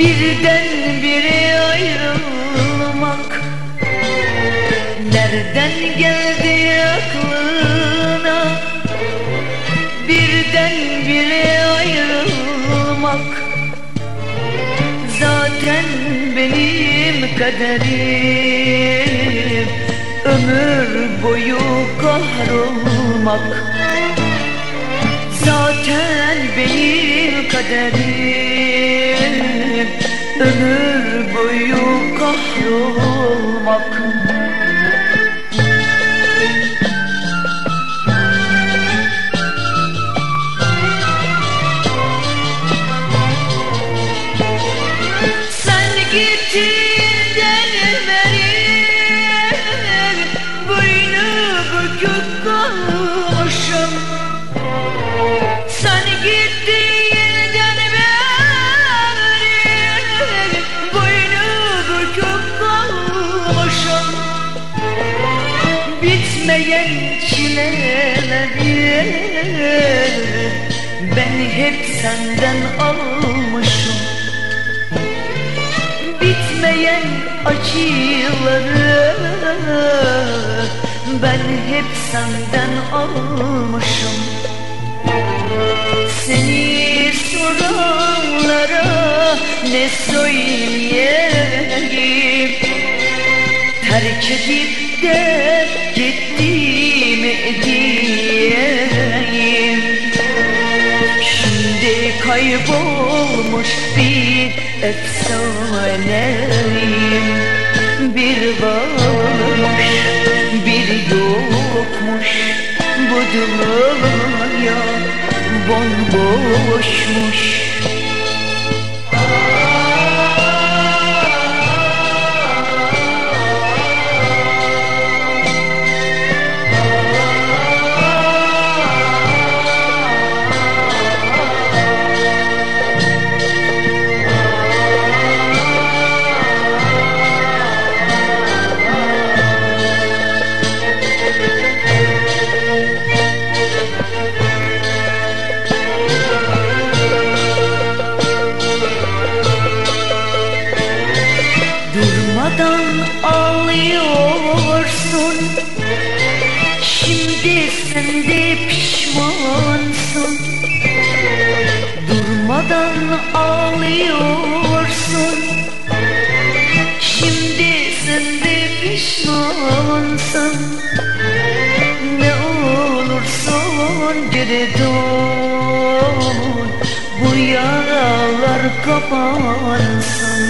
Birden bire ayrılmak Nereden geldi aklına? Birden bire ayrılmak Zaten benim kaderim Ömür boyu kahrolmak Zaten benim kaderim. Ömür boyu kahrolmak Bitmeyen çileleri Ben hep senden almışım. Bitmeyen acıları Ben hep senden almışım. Seni soranlara ne söyleyeyim? Terk edip de kaybolmuş bir efsaneyim. Bir varmış bir yokmuş Bu dünya bomboşmuş Sen de pişmansın. Durmadan ağlıyorsun. Şimdi sen de pişmansın. Ne olursun geri dön. Bu yaralar kapansın.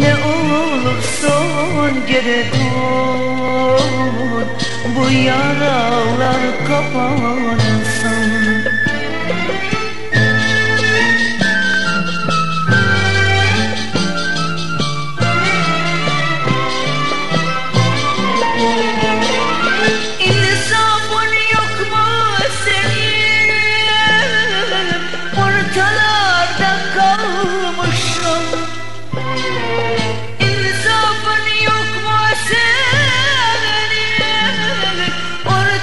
Ne olursun geri dön Bu yaralar kapansın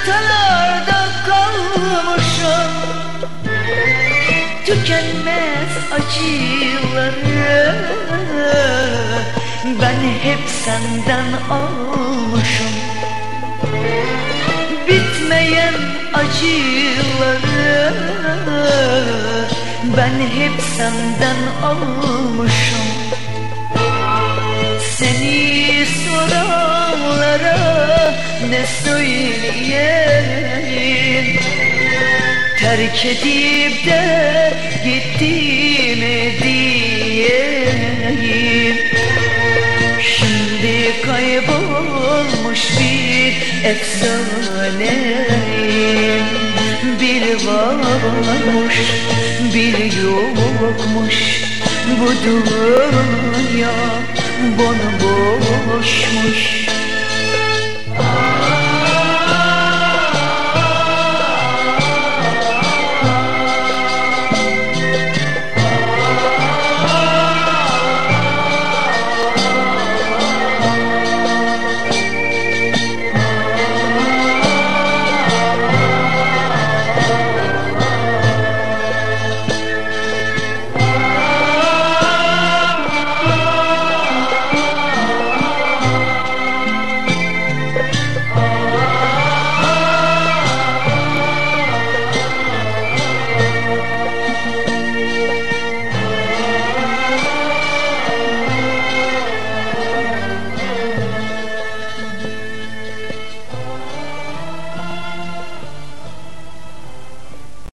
Ortalarda kalmışım. Tükenmez acıları. Ben hep senden almışım. Bitmeyen acıları. Ben hep senden almışım. Seni soranlara ne söyleyeyim. Terk edip de gittim diyeyim. Şimdi kaybolmuş bir efsaneyim. Bir varmış bir yokmuş. Bu dünya bomboşmuş